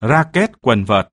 racket quần vợt.